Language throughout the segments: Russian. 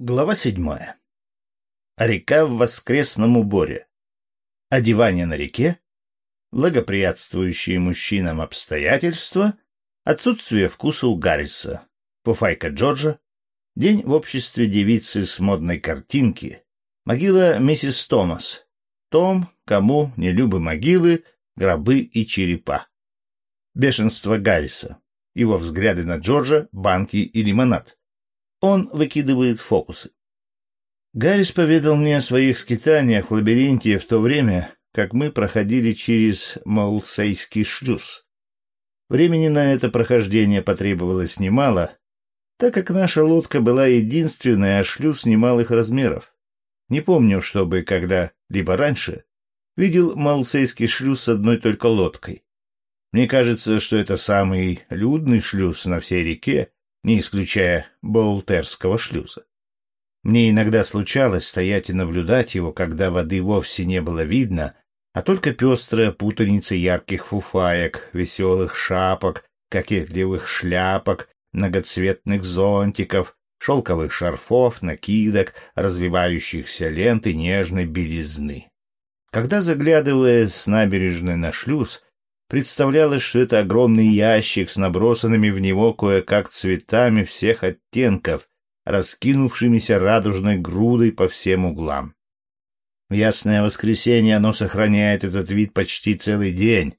Глава седьмая. Река в воскресном уборе. Одевание на реке. Благоприятствующие мужчинам обстоятельства. Отсутствие вкуса у Гарриса. Пуфайка Джорджа. День в обществе девицы с модной картинки. Могила миссис Томас. Том, кому не любы могилы, гробы и черепа. Бешенство Гарриса. Его взгляды на Джорджа, банки и лимонад. Он выкидывает фокусы. Гаррис поведал мне о своих скитаниях в лабиринте в то время, как мы проходили через Маулсейский шлюз. Времени на это прохождение потребовалось немало, так как наша лодка была единственная, а шлюз немалых размеров. Не помню, чтобы когда-либо раньше видел Маулсейский шлюз с одной только лодкой. Мне кажется, что это самый людный шлюз на всей реке, не исключая Болтерского шлюза. Мне иногда случалось стоять и наблюдать его, когда воды вовсе не было видно, а только пестрая путаница ярких фуфаек, веселых шапок, кокетливых шляпок, многоцветных зонтиков, шелковых шарфов, накидок, развивающихся лент и нежной белизны. Когда, заглядывая с набережной на шлюз, Представлялось, что это огромный ящик с набросанными в него кое-как цветами всех оттенков, раскинувшимися радужной грудой по всем углам. В ясное воскресенье оно сохраняет этот вид почти целый день,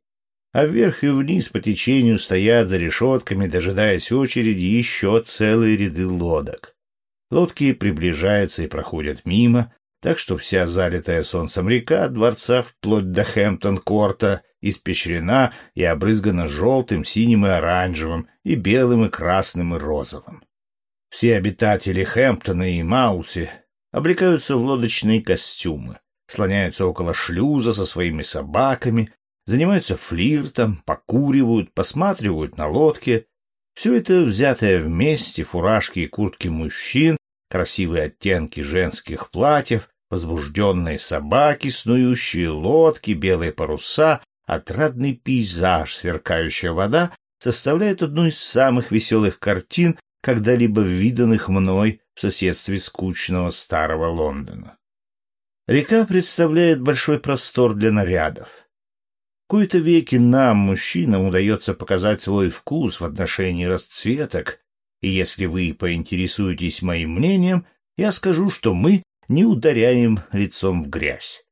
а вверх и вниз по течению стоят за решетками, дожидаясь очереди, еще целые ряды лодок. Лодки приближаются и проходят мимо, так что вся залитая солнцем река от дворца вплоть до Хэмптон-корта испещрена и обрызгана желтым, синим и оранжевым, и белым, и красным, и розовым. Все обитатели Хэмптона и Мауси облекаются в лодочные костюмы, слоняются около шлюза со своими собаками, занимаются флиртом, покуривают, посматривают на лодке. Все это взятое вместе, фуражки и куртки мужчин, красивые оттенки женских платьев, возбужденные собаки, снующие лодки, белые паруса, Отрадный пейзаж, сверкающая вода, составляет одну из самых веселых картин, когда-либо виданных мной в соседстве скучного старого Лондона. Река представляет большой простор для нарядов. Кои-то веки нам, мужчинам, удается показать свой вкус в отношении расцветок, и если вы поинтересуетесь моим мнением, я скажу, что мы не ударяем лицом в грязь.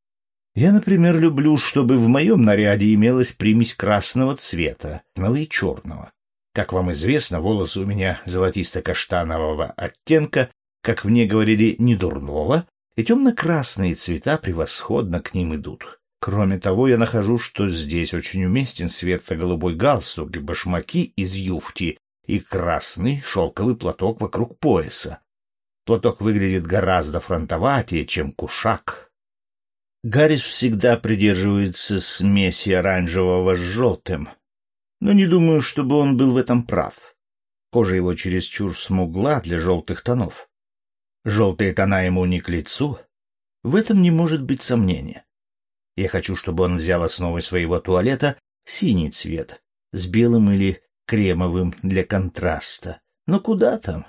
Я, например, люблю, чтобы в моем наряде имелась примесь красного цвета, и черного. Как вам известно, волосы у меня золотисто-каштанового оттенка, как мне говорили, недурного, и темно-красные цвета превосходно к ним идут. Кроме того, я нахожу, что здесь очень уместен светло-голубой галстук и башмаки из юфти и красный шелковый платок вокруг пояса. Платок выглядит гораздо фронтоватее, чем кушак, Гаррис всегда придерживается смеси оранжевого с желтым, но не думаю, чтобы он был в этом прав. Кожа его чересчур смугла для желтых тонов. Желтые тона ему не к лицу. В этом не может быть сомнения. Я хочу, чтобы он взял основой своего туалета синий цвет с белым или кремовым для контраста. Но куда там?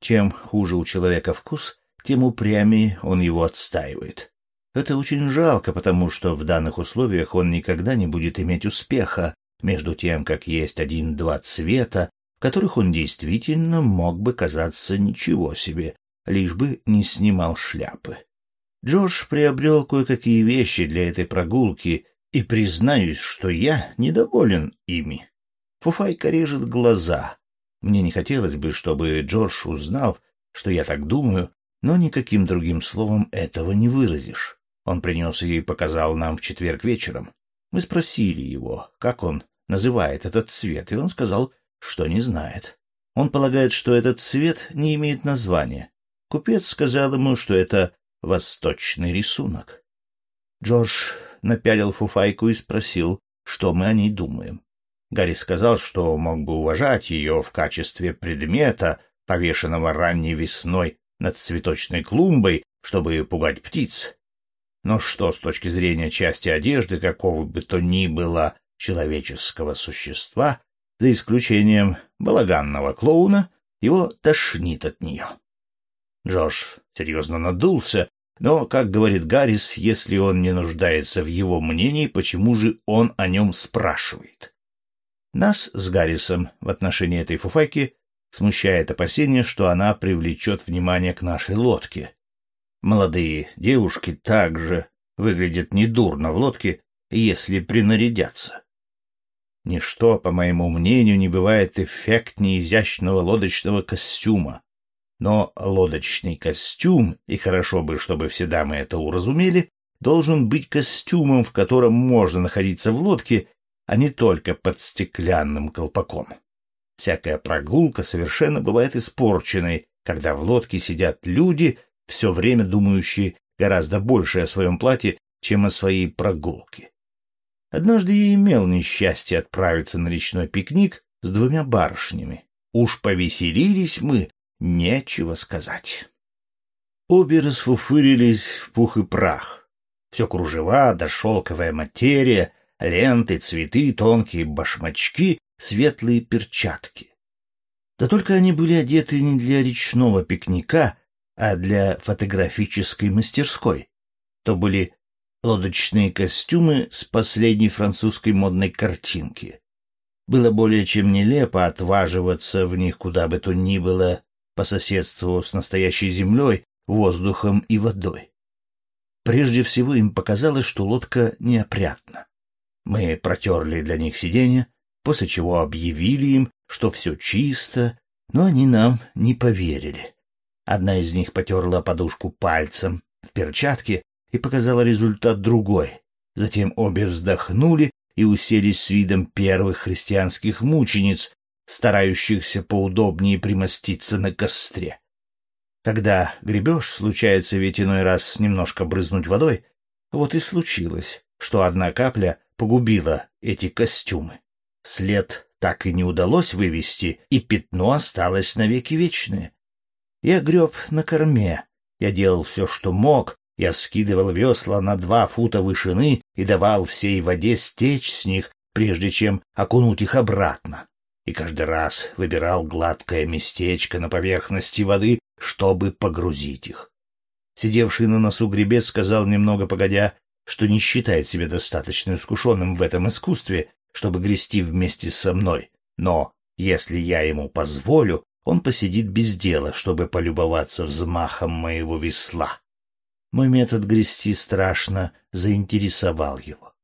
Чем хуже у человека вкус, тем упрямее он его отстаивает. Это очень жалко, потому что в данных условиях он никогда не будет иметь успеха, между тем, как есть один-два цвета, в которых он действительно мог бы казаться ничего себе, лишь бы не снимал шляпы. Джордж приобрел кое-какие вещи для этой прогулки, и признаюсь, что я недоволен ими. Фуфайка режет глаза. Мне не хотелось бы, чтобы Джордж узнал, что я так думаю, но никаким другим словом этого не выразишь. Он принес ее и показал нам в четверг вечером. Мы спросили его, как он называет этот цвет, и он сказал, что не знает. Он полагает, что этот цвет не имеет названия. Купец сказал ему, что это восточный рисунок. Джордж напялил фуфайку и спросил, что мы о ней думаем. Гарри сказал, что мог бы уважать ее в качестве предмета, повешенного ранней весной над цветочной клумбой, чтобы пугать птиц. Но что с точки зрения части одежды какого бы то ни было человеческого существа, за исключением балаганного клоуна, его тошнит от нее. Джош серьезно надулся, но, как говорит Гаррис, если он не нуждается в его мнении, почему же он о нем спрашивает? Нас с Гаррисом в отношении этой фуфайки смущает опасение, что она привлечет внимание к нашей лодке. Молодые девушки также выглядят недурно в лодке, если принарядятся. Ничто, по моему мнению, не бывает эффектнее изящного лодочного костюма. Но лодочный костюм, и хорошо бы, чтобы все дамы это уразумели, должен быть костюмом, в котором можно находиться в лодке, а не только под стеклянным колпаком. Всякая прогулка совершенно бывает испорченной, когда в лодке сидят люди, все время думающие гораздо больше о своем платье, чем о своей прогулке. Однажды я имел несчастье отправиться на речной пикник с двумя барышнями. Уж повеселились мы, нечего сказать. Обе расфуфырились в пух и прах. Все кружева да шелковая материя, ленты, цветы, тонкие башмачки, светлые перчатки. Да только они были одеты не для речного пикника, а для фотографической мастерской. То были лодочные костюмы с последней французской модной картинки. Было более чем нелепо отваживаться в них куда бы то ни было по соседству с настоящей землей, воздухом и водой. Прежде всего им показалось, что лодка неопрятна. Мы протерли для них сиденья, после чего объявили им, что все чисто, но они нам не поверили. Одна из них потерла подушку пальцем в перчатке и показала результат другой. Затем обе вздохнули и уселись с видом первых христианских мучениц, старающихся поудобнее примоститься на костре. Когда гребешь, случается ведь иной раз немножко брызнуть водой, вот и случилось, что одна капля погубила эти костюмы. След так и не удалось вывести, и пятно осталось навеки вечное. Я греб на корме, я делал все, что мог, я скидывал весла на два фута вышины и давал всей воде стечь с них, прежде чем окунуть их обратно. И каждый раз выбирал гладкое местечко на поверхности воды, чтобы погрузить их. Сидевший на носу гребец сказал немного погодя, что не считает себя достаточно искушенным в этом искусстве, чтобы грести вместе со мной, но если я ему позволю, он посидит без дела, чтобы полюбоваться взмахом моего весла. Мой метод грести страшно заинтересовал его.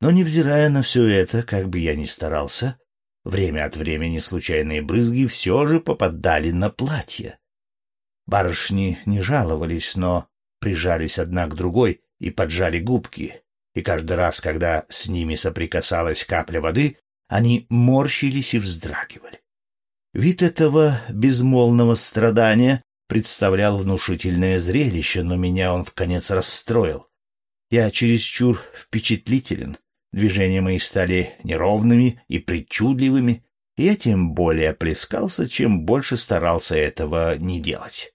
Но, невзирая на все это, как бы я ни старался, время от времени случайные брызги все же попадали на платье. Барышни не жаловались, но прижались одна к другой и поджали губки, и каждый раз, когда с ними соприкасалась капля воды, они морщились и вздрагивали. Вид этого безмолвного страдания представлял внушительное зрелище, но меня он в конец расстроил. Я чересчур впечатлителен, движения мои стали неровными и причудливыми, и я тем более плескался, чем больше старался этого не делать.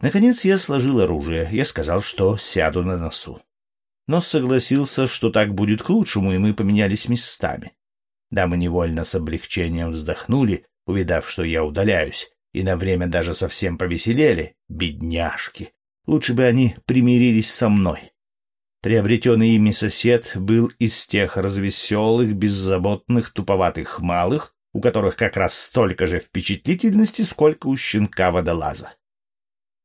Наконец я сложил оружие, я сказал, что сяду на носу. Но согласился, что так будет к лучшему, и мы поменялись местами. Дамы невольно с облегчением вздохнули, увидав, что я удаляюсь, и на время даже совсем повеселели, бедняжки. Лучше бы они примирились со мной. Приобретенный ими сосед был из тех развеселых, беззаботных, туповатых малых, у которых как раз столько же впечатлительности, сколько у щенка-водолаза.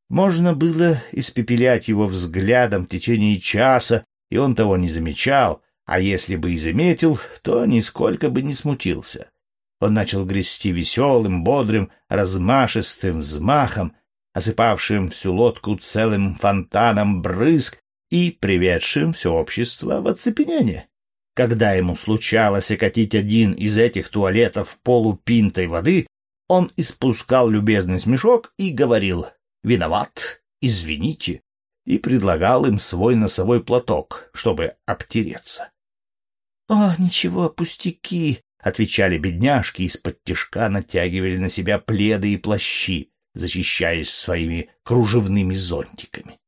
Можно было испепелять его взглядом в течение часа, и он того не замечал, а если бы и заметил, то нисколько бы не смутился. Он начал грести веселым, бодрым, размашистым взмахом, осыпавшим всю лодку целым фонтаном брызг и приведшим все общество в оцепенение. Когда ему случалось окатить один из этих туалетов полупинтой воды, он испускал любезный смешок и говорил «Виноват, извините», и предлагал им свой носовой платок, чтобы обтереться. — О, ничего, пустяки, — отвечали бедняжки, из-под тишка натягивали на себя пледы и плащи, защищаясь своими кружевными зонтиками.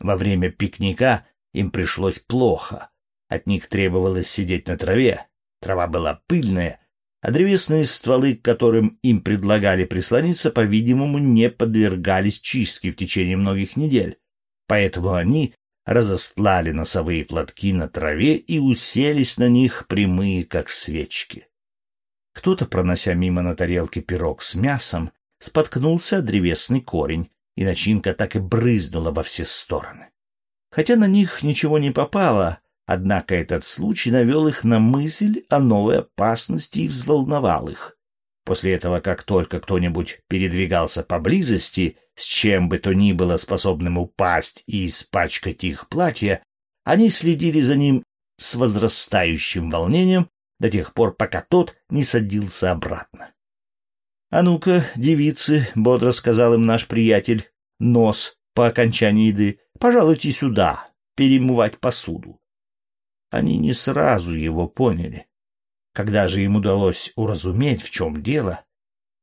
Во время пикника им пришлось плохо. От них требовалось сидеть на траве. Трава была пыльная, а древесные стволы, к которым им предлагали прислониться, по-видимому, не подвергались чистке в течение многих недель. Поэтому они разостлали носовые платки на траве и уселись на них прямые, как свечки. Кто-то, пронося мимо на тарелке пирог с мясом, споткнулся о древесный корень, и начинка так и брызнула во все стороны. Хотя на них ничего не попало, однако этот случай навел их на мысль о новой опасности и взволновал их. После этого, как только кто-нибудь передвигался поблизости, с чем бы то ни было способным упасть и испачкать их платье, они следили за ним с возрастающим волнением до тех пор, пока тот не садился обратно. — А ну-ка, девицы, — бодро сказал им наш приятель, нос по окончании еды, — пожалуйте сюда, перемывать посуду. Они не сразу его поняли. Когда же им удалось уразуметь, в чем дело,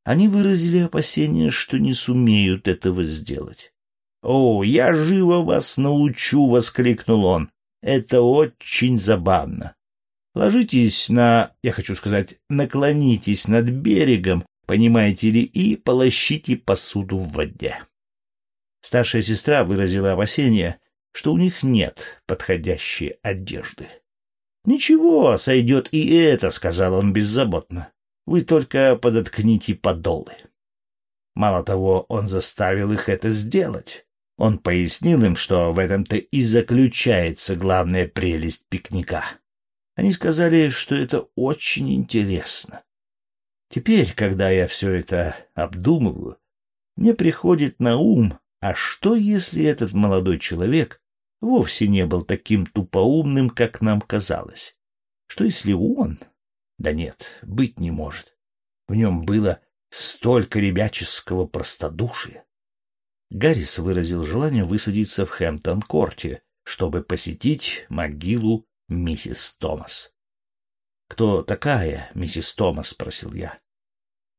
они выразили опасение, что не сумеют этого сделать. «О, я живо вас научу!» — воскликнул он. «Это очень забавно. Ложитесь на, я хочу сказать, наклонитесь над берегом, понимаете ли, и полощите посуду в воде. Старшая сестра выразила опасение, что у них нет подходящей одежды. «Ничего, сойдет и это», — сказал он беззаботно. «Вы только подоткните подолы». Мало того, он заставил их это сделать. Он пояснил им, что в этом-то и заключается главная прелесть пикника. Они сказали, что это очень интересно. Теперь, когда я все это обдумываю, мне приходит на ум, а что, если этот молодой человек вовсе не был таким тупоумным, как нам казалось? Что, если он... Да нет, быть не может. В нем было столько ребяческого простодушия. Гаррис выразил желание высадиться в Хэмптон-корте, чтобы посетить могилу миссис Томас. «Кто такая миссис Томас?» — спросил я.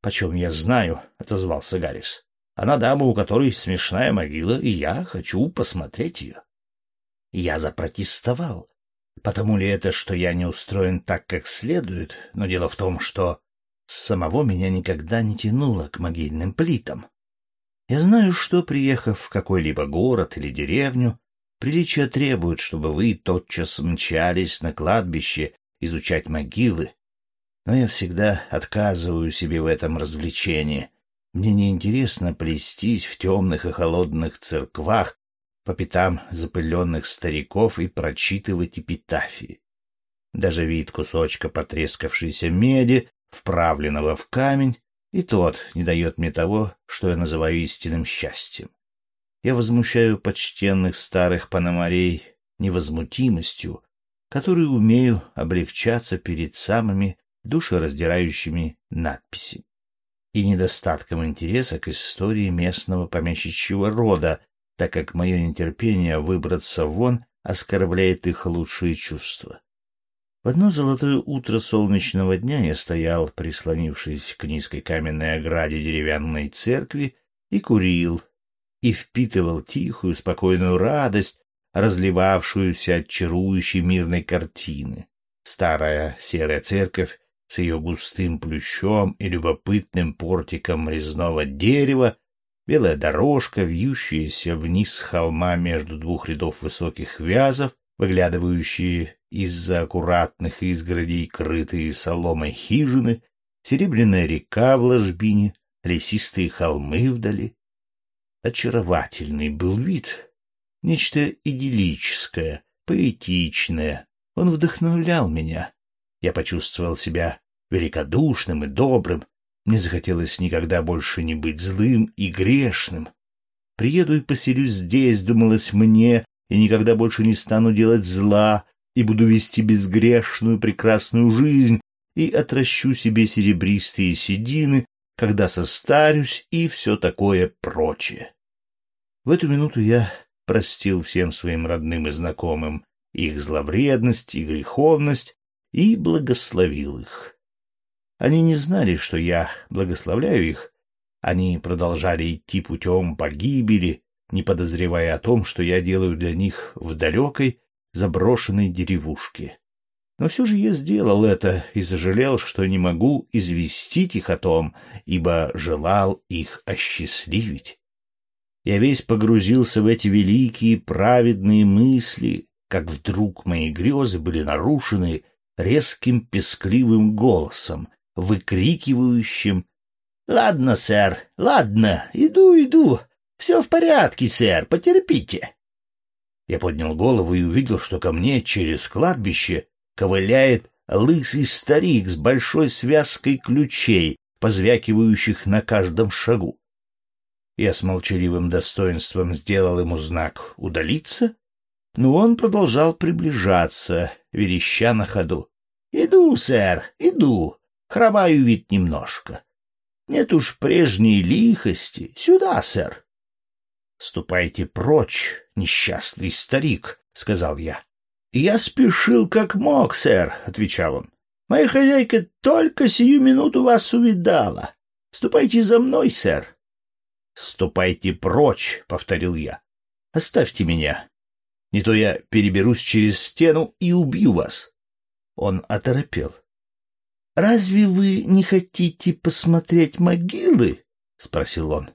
«Почем я знаю?» — отозвался Гаррис. «Она дама, у которой смешная могила, и я хочу посмотреть ее». Я запротестовал. Потому ли это, что я не устроен так, как следует, но дело в том, что самого меня никогда не тянуло к могильным плитам. Я знаю, что, приехав в какой-либо город или деревню, Приличия требуют, чтобы вы тотчас мчались на кладбище изучать могилы. Но я всегда отказываю себе в этом развлечении. Мне неинтересно плестись в темных и холодных церквах по пятам запыленных стариков и прочитывать эпитафии. Даже вид кусочка потрескавшейся меди, вправленного в камень, и тот не дает мне того, что я называю истинным счастьем. Я возмущаю почтенных старых пономарей невозмутимостью, которую умею облегчаться перед самыми душераздирающими надписями и недостатком интереса к истории местного помещичьего рода, так как мое нетерпение выбраться вон оскорбляет их лучшие чувства. В одно золотое утро солнечного дня я стоял, прислонившись к низкой каменной ограде деревянной церкви, и курил, и впитывал тихую, спокойную радость, разливавшуюся от чарующей мирной картины. Старая серая церковь с ее густым плющом и любопытным портиком резного дерева, белая дорожка, вьющаяся вниз с холма между двух рядов высоких вязов, выглядывающие из-за аккуратных изгородей, крытые соломой хижины, серебряная река в ложбине, лесистые холмы вдали, очаровательный был вид. Нечто идиллическое, поэтичное. Он вдохновлял меня. Я почувствовал себя великодушным и добрым. Мне захотелось никогда больше не быть злым и грешным. Приеду и поселюсь здесь, думалось мне, и никогда больше не стану делать зла, и буду вести безгрешную прекрасную жизнь, и отращу себе серебристые седины, когда состарюсь, и все такое прочее. В эту минуту я простил всем своим родным и знакомым их зловредность и греховность и благословил их. Они не знали, что я благословляю их. Они продолжали идти путем погибели, не подозревая о том, что я делаю для них в далекой заброшенной деревушке. Но все же я сделал это и сожалел, что не могу известить их о том, ибо желал их осчастливить. Я весь погрузился в эти великие праведные мысли, как вдруг мои грезы были нарушены резким пескливым голосом, выкрикивающим «Ладно, сэр, ладно, иду, иду, все в порядке, сэр, потерпите». Я поднял голову и увидел, что ко мне через кладбище ковыляет лысый старик с большой связкой ключей, позвякивающих на каждом шагу. Я с молчаливым достоинством сделал ему знак «удалиться», но он продолжал приближаться, вереща на ходу. «Иду, сэр, иду. Хромаю вид немножко. Нет уж прежней лихости. Сюда, сэр». «Ступайте прочь, несчастный старик», — сказал я. «Я спешил как мог, сэр», — отвечал он. «Моя хозяйка только сию минуту вас увидала. Ступайте за мной, сэр». «Ступайте прочь», — повторил я. «Оставьте меня. Не то я переберусь через стену и убью вас». Он оторопел. «Разве вы не хотите посмотреть могилы?» — спросил он.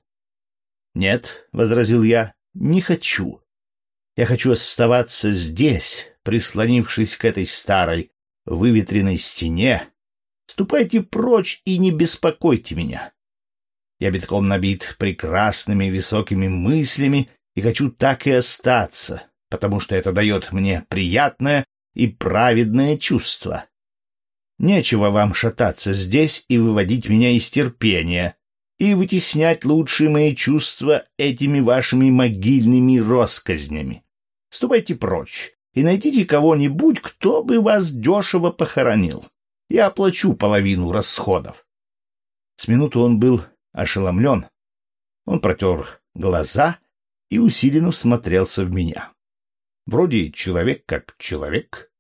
«Нет», — возразил я, — «не хочу. Я хочу оставаться здесь, прислонившись к этой старой, выветренной стене. Ступайте прочь и не беспокойте меня. Я битком набит прекрасными высокими мыслями и хочу так и остаться, потому что это дает мне приятное и праведное чувство. Нечего вам шататься здесь и выводить меня из терпения, и вытеснять лучшие мои чувства этими вашими могильными росказнями. Ступайте прочь и найдите кого-нибудь, кто бы вас дешево похоронил. Я оплачу половину расходов. С минуту он был ошеломлен. Он протер глаза и усиленно всмотрелся в меня. Вроде человек как человек.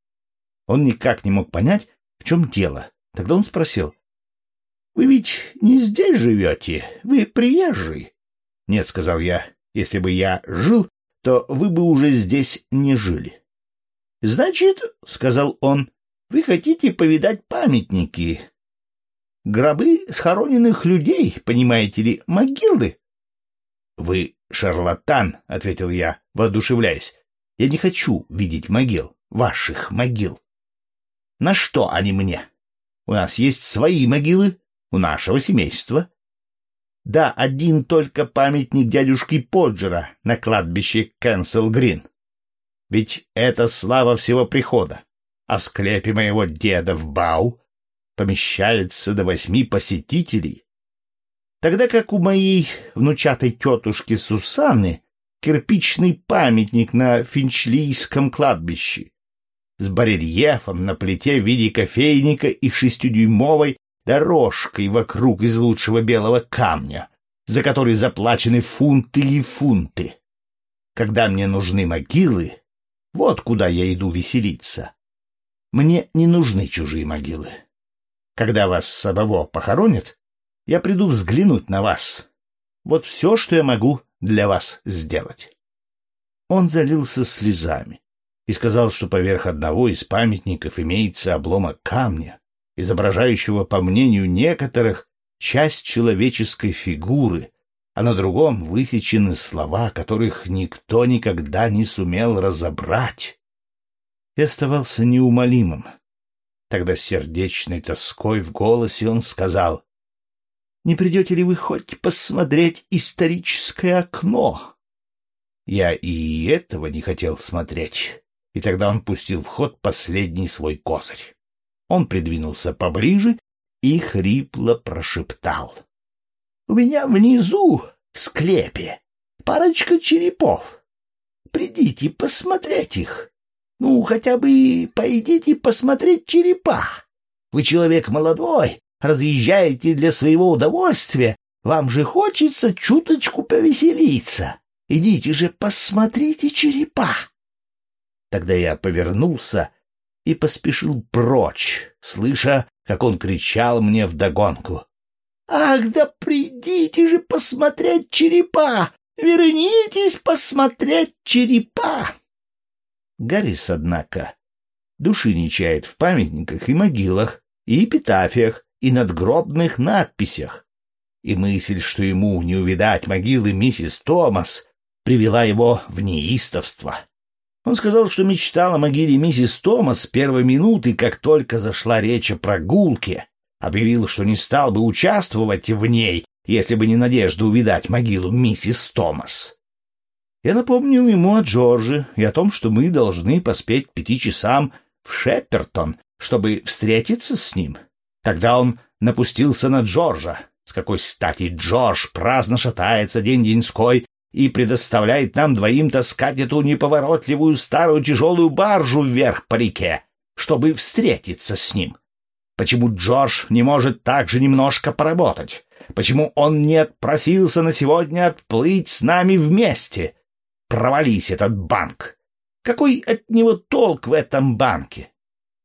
Он никак не мог понять, в чем дело. Тогда он спросил, вы ведь не здесь живете, вы приезжий. Нет, сказал я, если бы я жил, то вы бы уже здесь не жили. Значит, сказал он, вы хотите повидать памятники. Гробы схороненных людей, понимаете ли, могилы. Вы шарлатан, ответил я, воодушевляясь. Я не хочу видеть могил, ваших могил. На что они мне? У нас есть свои могилы, у нашего семейства. Да, один только памятник дядюшки Поджера на кладбище Кэнсел-Грин. Ведь это слава всего прихода. А в склепе моего деда в Бау помещается до восьми посетителей. Тогда как у моей внучатой тетушки Сусанны кирпичный памятник на Финчлийском кладбище с барельефом на плите в виде кофейника и шестидюймовой дорожкой вокруг из лучшего белого камня, за который заплачены фунты и фунты. Когда мне нужны могилы, вот куда я иду веселиться. Мне не нужны чужие могилы. Когда вас самого похоронят, я приду взглянуть на вас. Вот все, что я могу для вас сделать. Он залился слезами и сказал, что поверх одного из памятников имеется обломок камня, изображающего, по мнению некоторых, часть человеческой фигуры, а на другом высечены слова, которых никто никогда не сумел разобрать. И оставался неумолимым. Тогда сердечной тоской в голосе он сказал, «Не придете ли вы хоть посмотреть историческое окно?» Я и этого не хотел смотреть, и тогда он пустил в ход последний свой козырь. Он придвинулся поближе и хрипло прошептал. — У меня внизу, в склепе, парочка черепов. Придите посмотреть их. Ну, хотя бы пойдите посмотреть черепа. Вы человек молодой, разъезжаете для своего удовольствия, вам же хочется чуточку повеселиться. Идите же посмотрите черепа. Тогда я повернулся и поспешил прочь, слыша, как он кричал мне вдогонку. «Ах, да придите же посмотреть черепа! Вернитесь посмотреть черепа!» Гаррис, однако, души не чает в памятниках и могилах, и эпитафиях, и надгробных надписях. И мысль, что ему не увидать могилы миссис Томас, привела его в неистовство. Он сказал, что мечтал о могиле миссис Томас с первой минуты, как только зашла речь о прогулке, объявил, что не стал бы участвовать в ней, если бы не надежда увидать могилу миссис Томас. Я напомнил ему о Джорже и о том, что мы должны поспеть к пяти часам в Шеппертон, чтобы встретиться с ним. Тогда он напустился на Джорджа. С какой стати Джордж праздно шатается день-деньской и предоставляет нам двоим таскать эту неповоротливую старую тяжелую баржу вверх по реке, чтобы встретиться с ним? Почему Джордж не может также немножко поработать? Почему он не отпросился на сегодня отплыть с нами вместе? Провались этот банк! Какой от него толк в этом банке?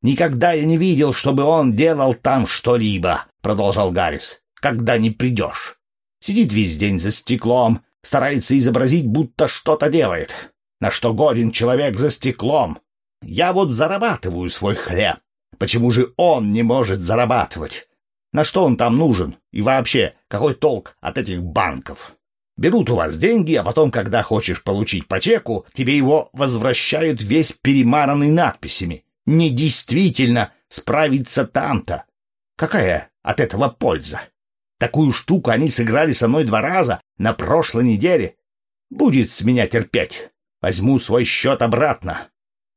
Никогда я не видел, чтобы он делал там что-либо, продолжал Гаррис. Когда не придешь. Сидит весь день за стеклом, старается изобразить, будто что-то делает. На что годен человек за стеклом? Я вот зарабатываю свой хлеб. Почему же он не может зарабатывать? На что он там нужен? И вообще, какой толк от этих банков? Берут у вас деньги, а потом, когда хочешь получить по чеку, тебе его возвращают весь перемаранный надписями. Недействительно справиться там-то. Какая от этого польза? Такую штуку они сыграли со мной два раза на прошлой неделе. Будет с меня терпеть. Возьму свой счет обратно.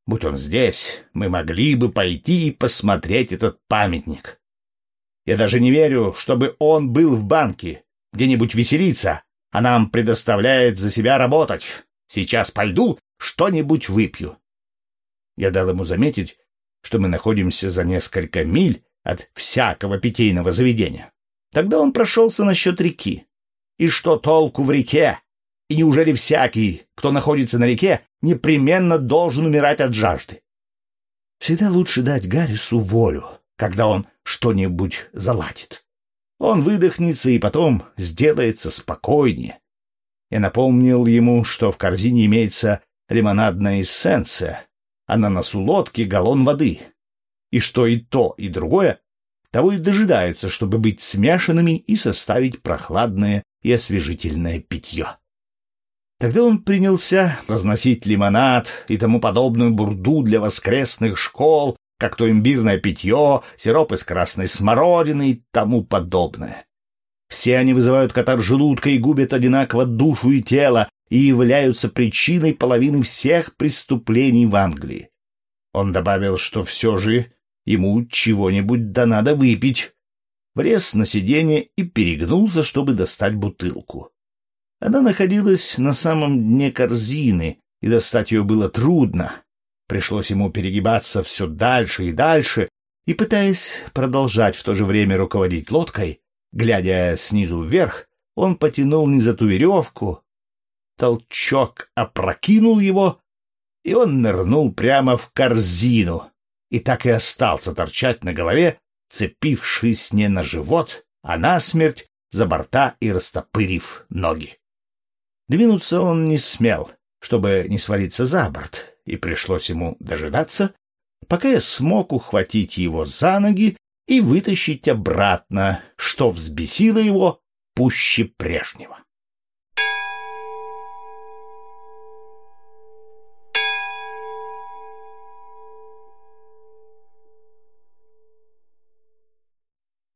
Будь он здесь, мы могли бы пойти и посмотреть этот памятник. Я даже не верю, чтобы он был в банке, где-нибудь веселиться, а нам предоставляет за себя работать. Сейчас пойду, что-нибудь выпью. Я дал ему заметить, что мы находимся за несколько миль от всякого питейного заведения. Тогда он прошелся насчет реки. И что толку в реке? И неужели всякий, кто находится на реке, непременно должен умирать от жажды? Всегда лучше дать Гаррису волю, когда он что-нибудь заладит. Он выдохнется и потом сделается спокойнее. Я напомнил ему, что в корзине имеется лимонадная эссенция, а на носу лодки галлон воды, и что и то, и другое того и дожидаются, чтобы быть смешанными и составить прохладное и освежительное питье. Тогда он принялся разносить лимонад и тому подобную бурду для воскресных школ, как то имбирное питье, сироп из красной смородины и тому подобное. Все они вызывают катар желудка и губят одинаково душу и тело и являются причиной половины всех преступлений в Англии. Он добавил, что все же ему чего-нибудь да надо выпить. Влез на сиденье и перегнулся, чтобы достать бутылку. Она находилась на самом дне корзины, и достать ее было трудно. Пришлось ему перегибаться все дальше и дальше, и, пытаясь продолжать в то же время руководить лодкой, глядя снизу вверх, он потянул не за ту веревку. Толчок опрокинул его, и он нырнул прямо в корзину, и так и остался торчать на голове, цепившись не на живот, а на смерть за борта и растопырив ноги. Двинуться он не смел, чтобы не свалиться за борт, и пришлось ему дожидаться, пока я смог ухватить его за ноги и вытащить обратно, что взбесило его пуще прежнего.